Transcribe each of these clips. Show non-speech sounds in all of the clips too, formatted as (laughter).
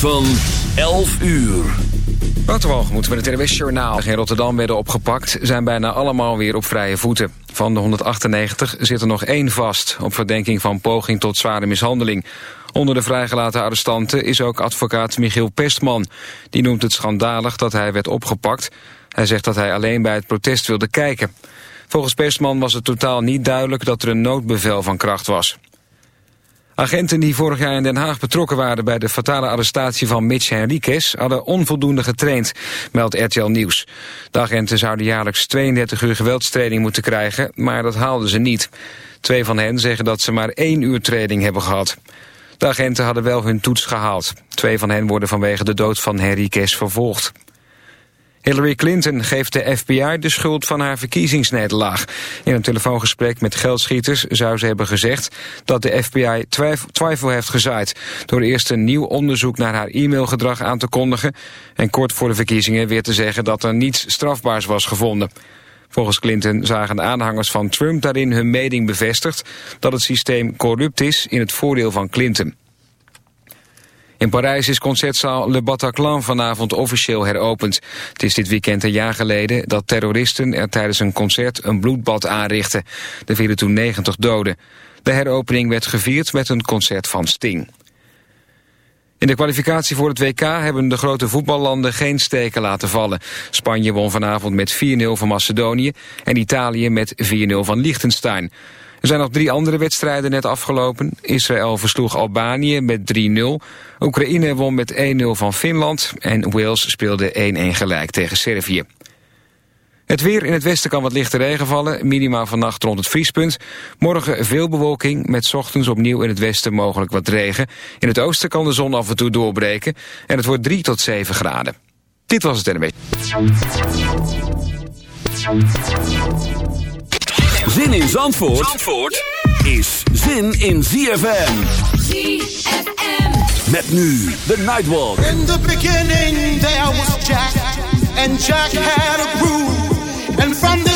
Van 11 uur. moeten met het NWS Journaal in Rotterdam werden opgepakt... zijn bijna allemaal weer op vrije voeten. Van de 198 zit er nog één vast... op verdenking van poging tot zware mishandeling. Onder de vrijgelaten arrestanten is ook advocaat Michiel Pestman. Die noemt het schandalig dat hij werd opgepakt. Hij zegt dat hij alleen bij het protest wilde kijken. Volgens Pestman was het totaal niet duidelijk... dat er een noodbevel van kracht was. Agenten die vorig jaar in Den Haag betrokken waren bij de fatale arrestatie van Mitch Henriquez hadden onvoldoende getraind, meldt RTL Nieuws. De agenten zouden jaarlijks 32 uur geweldstraining moeten krijgen, maar dat haalden ze niet. Twee van hen zeggen dat ze maar één uur training hebben gehad. De agenten hadden wel hun toets gehaald. Twee van hen worden vanwege de dood van Henriquez vervolgd. Hillary Clinton geeft de FBI de schuld van haar verkiezingsnederlaag. In een telefoongesprek met geldschieters zou ze hebben gezegd... dat de FBI twijfel heeft gezaaid... door eerst een nieuw onderzoek naar haar e-mailgedrag aan te kondigen... en kort voor de verkiezingen weer te zeggen dat er niets strafbaars was gevonden. Volgens Clinton zagen de aanhangers van Trump daarin hun mening bevestigd... dat het systeem corrupt is in het voordeel van Clinton. In Parijs is concertzaal Le Bataclan vanavond officieel heropend. Het is dit weekend een jaar geleden dat terroristen er tijdens een concert een bloedbad aanrichtten. Er vielen toen 90 doden. De heropening werd gevierd met een concert van Sting. In de kwalificatie voor het WK hebben de grote voetballanden geen steken laten vallen. Spanje won vanavond met 4-0 van Macedonië en Italië met 4-0 van Liechtenstein. Er zijn nog drie andere wedstrijden net afgelopen. Israël versloeg Albanië met 3-0. Oekraïne won met 1-0 van Finland. En Wales speelde 1-1 gelijk tegen Servië. Het weer in het westen kan wat lichte regen vallen. Minima vannacht rond het vriespunt. Morgen veel bewolking, met ochtends opnieuw in het westen mogelijk wat regen. In het oosten kan de zon af en toe doorbreken. En het wordt 3 tot 7 graden. Dit was het NB. Zin in Zandvoort, Zandvoort is zin in ZFM. ZFM. Met nu de Nightwalk. In the beginning there was Jack. And Jack had a groove. And from this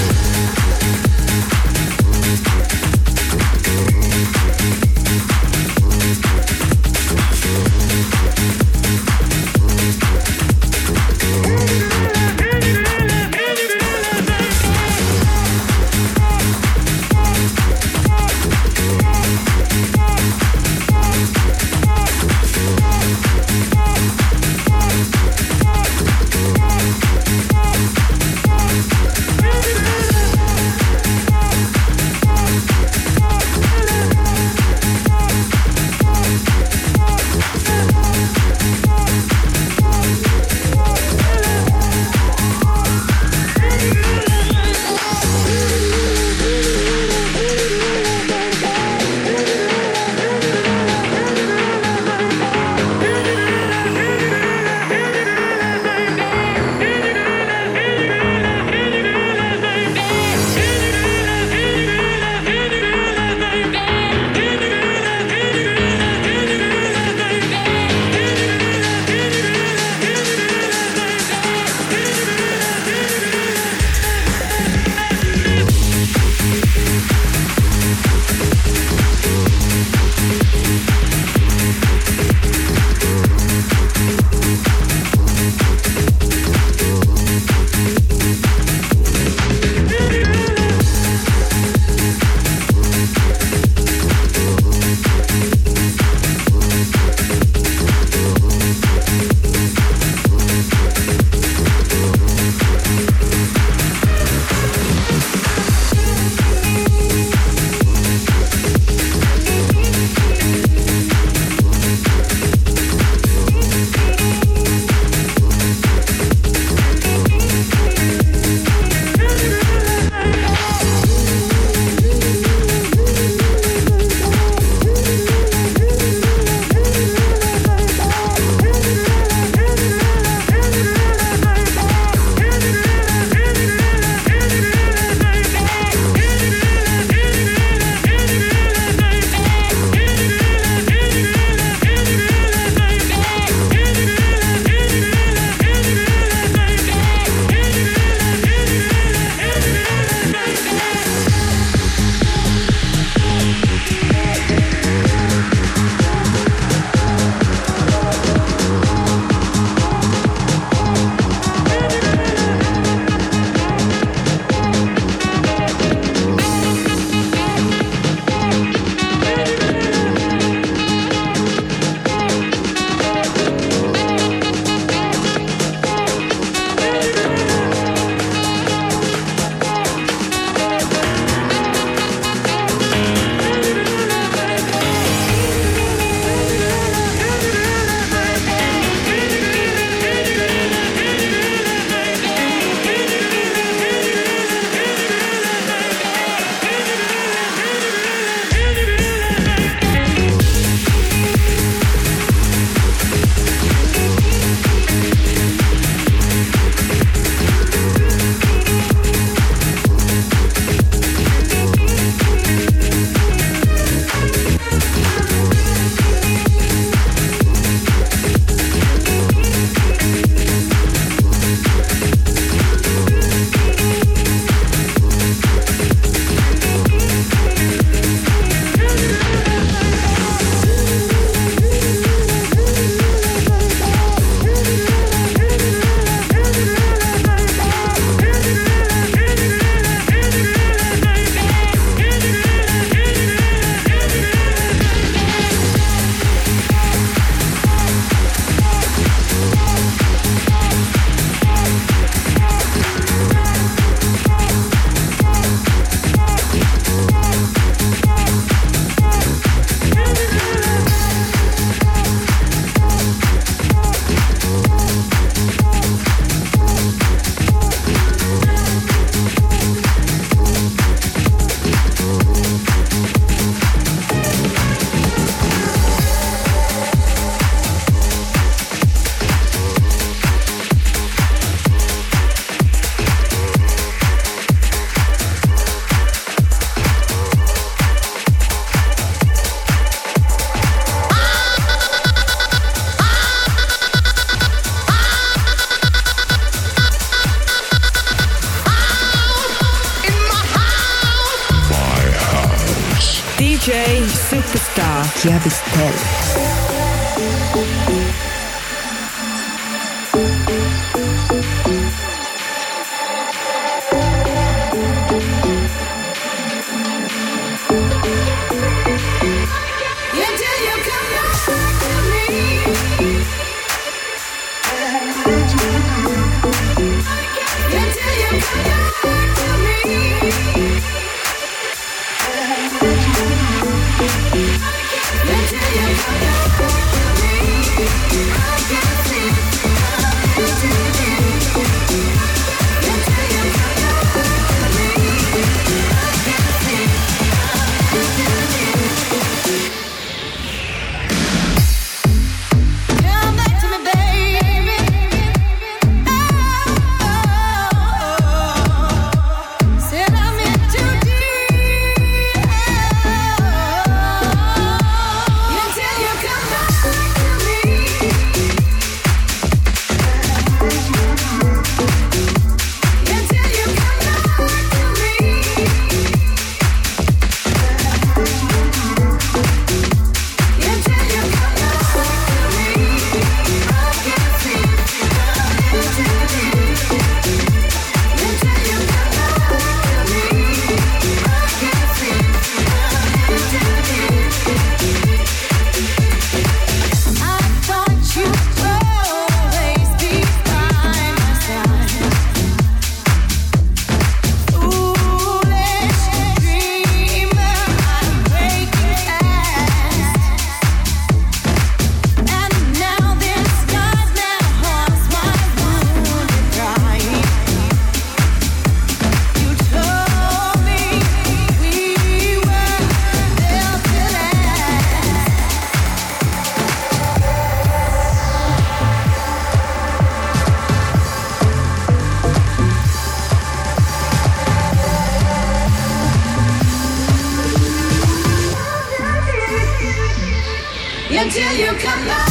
come on.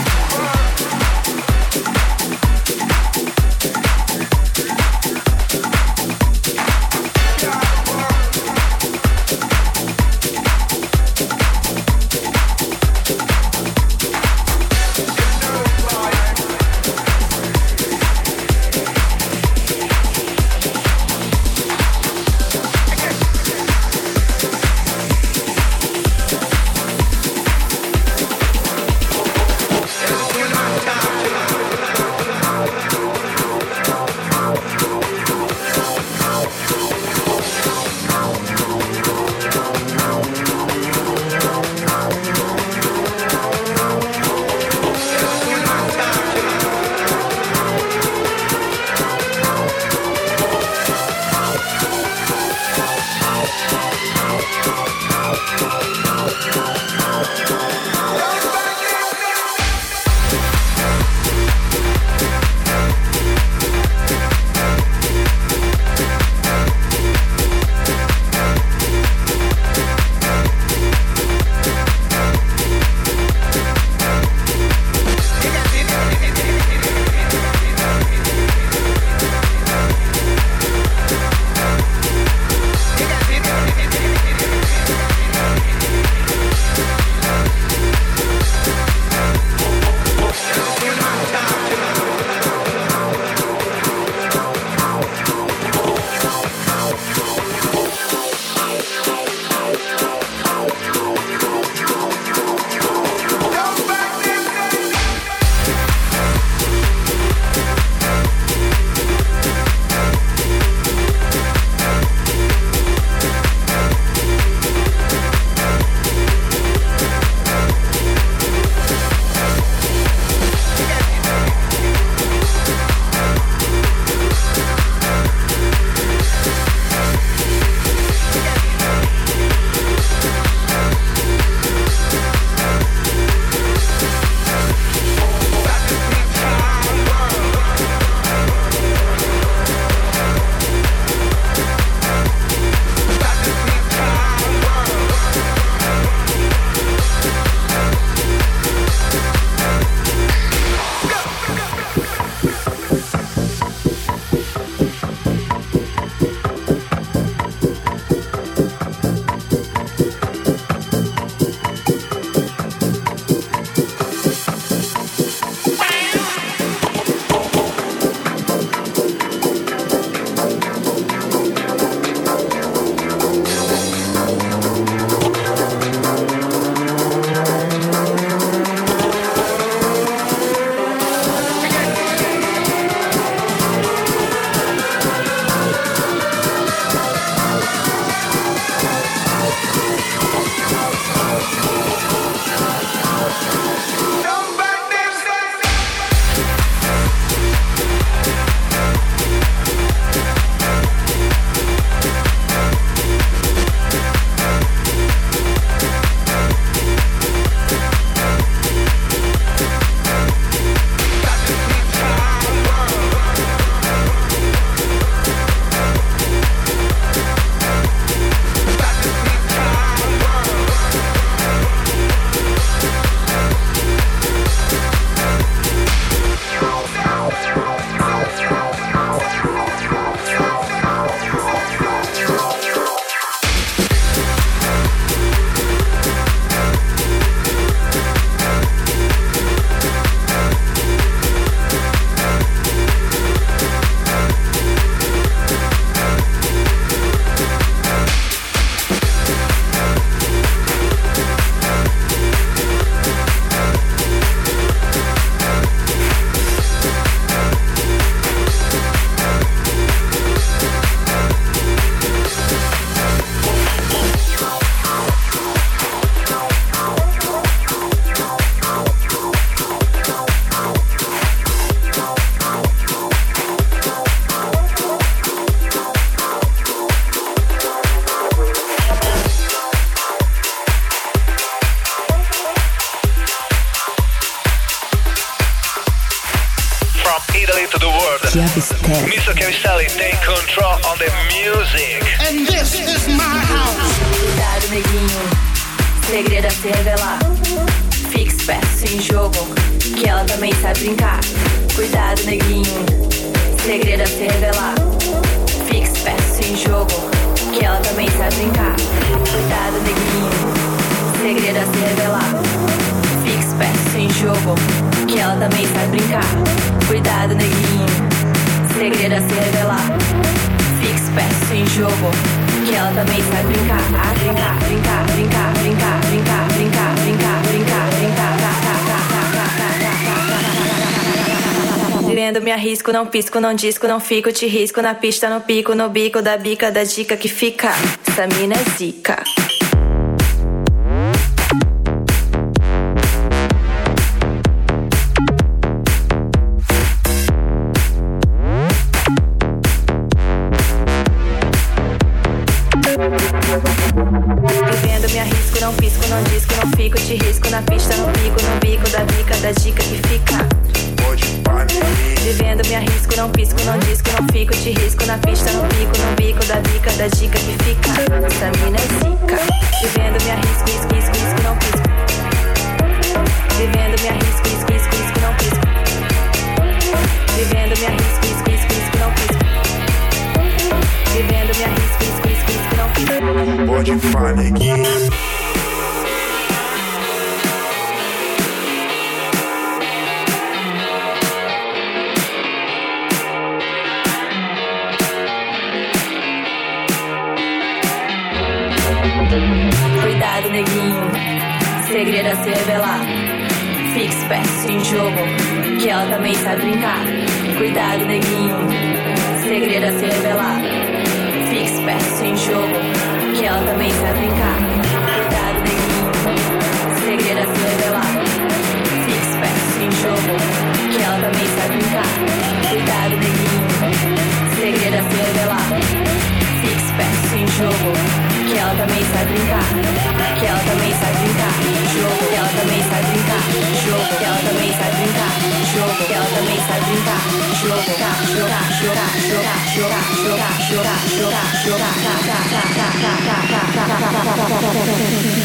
Me arrisco, não pisco, não disco, não fico, te risco na pista, no pico, no bico da bica da dica que fica. Essa mina é zica.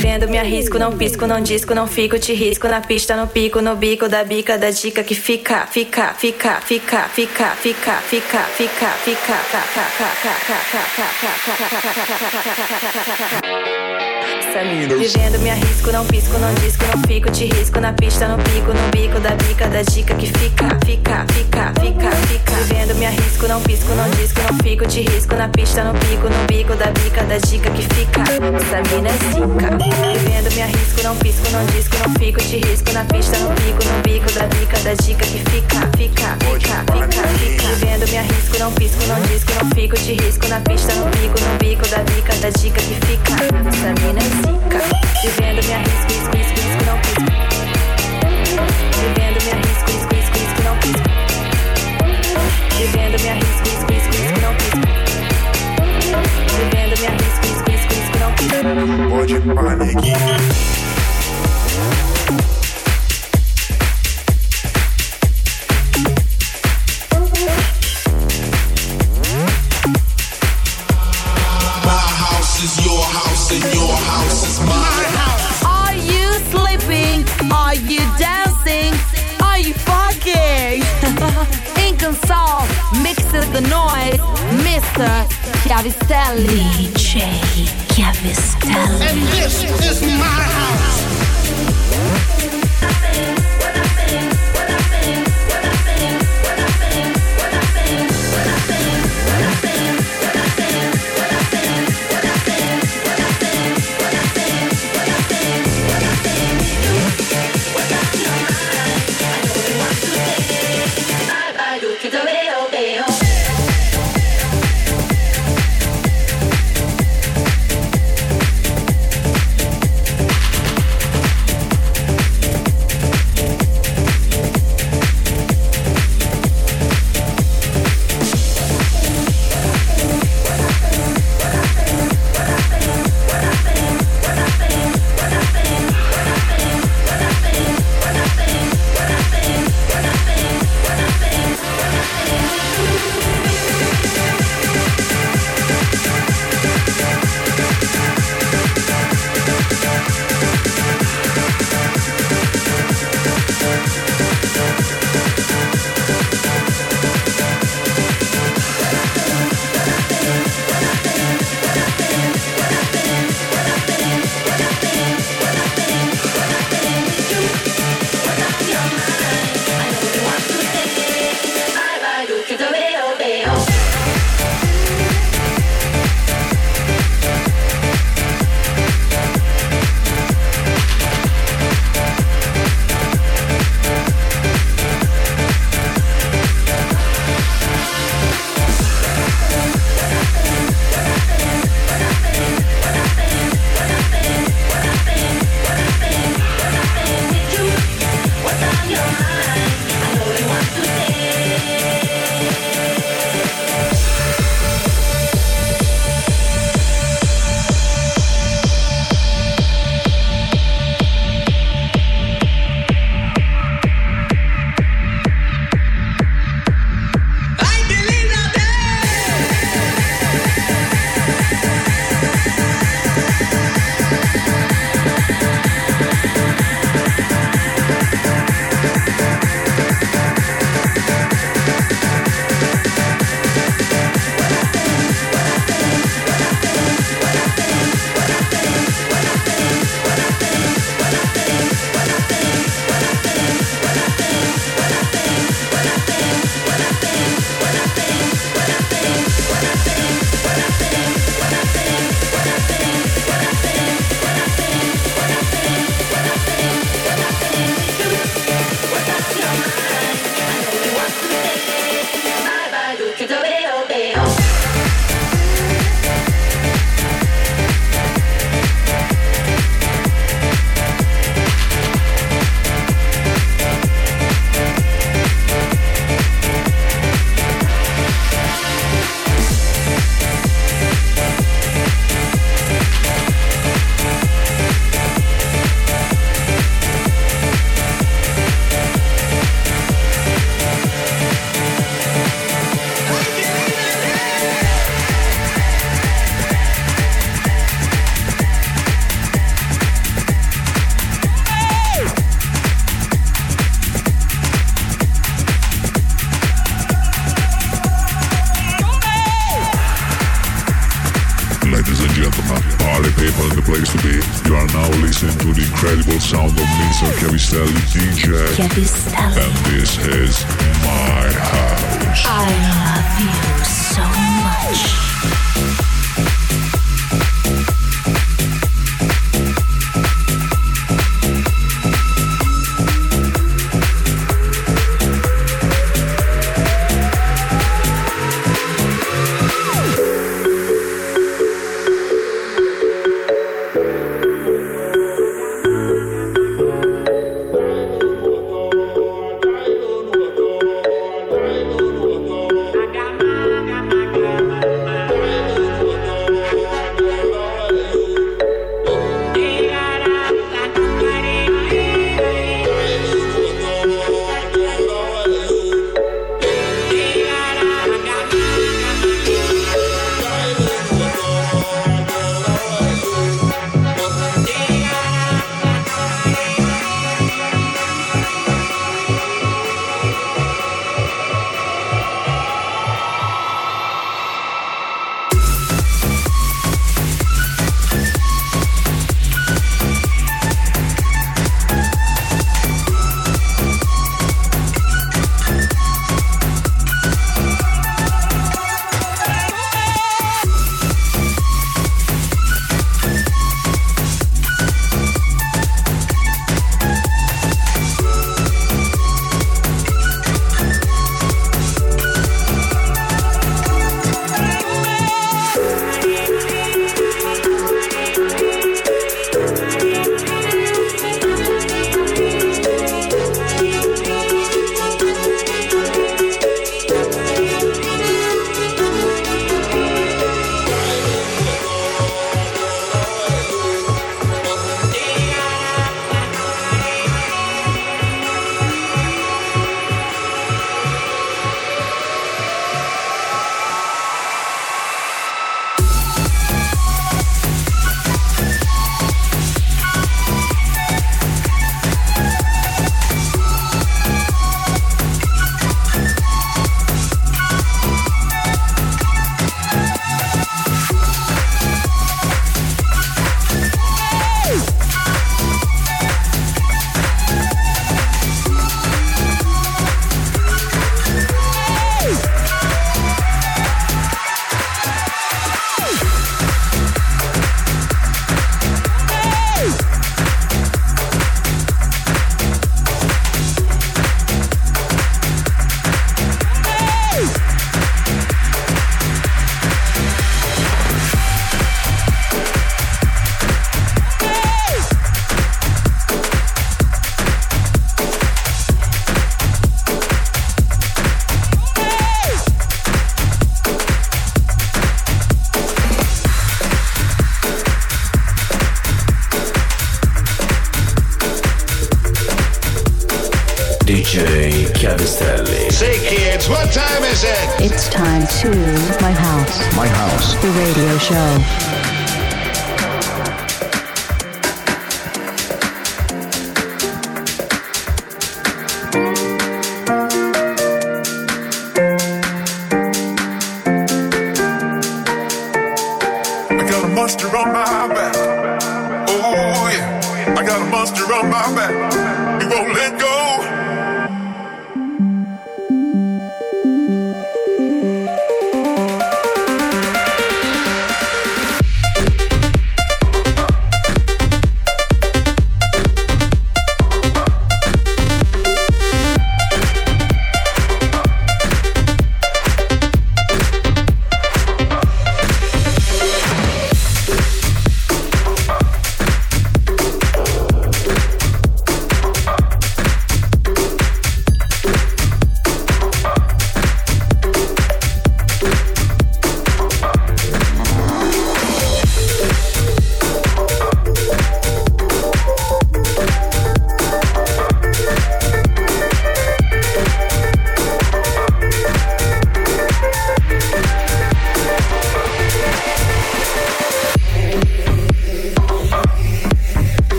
Vendo me arrisco, não pisco, não disco, não fico, te risco na pista, no pico, no bico da bica da dica que fica, fica, fica, fica, fica, fica, fica, fica, fica, tá, tá, tá, tá, tá, tá, tá, tá, tá, tá, tá, tá, Vivendo me arrisco, não pisco, não disco, não fico, te risco na pista, no pico, no bico da bica da dica que fica, fica, fica, fica, fica. Vivendo me arrisco, não pisco, não disco, não fico, te risco na pista, no pico, no bico da bica da dica que fica. Essa mina é zica. Vivendo me arrisco, não pisco, não disco, não fico, te risco na pista, no pico, no bico da bica da dica que fica, fica, fica, fica, fica. Vivendo me arrisco, não pisco, não disco, não fico, te risco na pista, no pico, no bico da bica da dica que fica. Essa mina é zica. Pode paneguinho. You dancing? Are you fucking? (laughs) Inconsol mixes the noise. Mr. Chiavistelli. DJ Chiavistelli. And this is my house.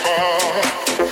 heart.